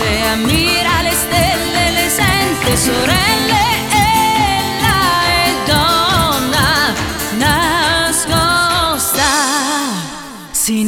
ella mira le stelle, le sente sorelle ella è donna nascosta. Si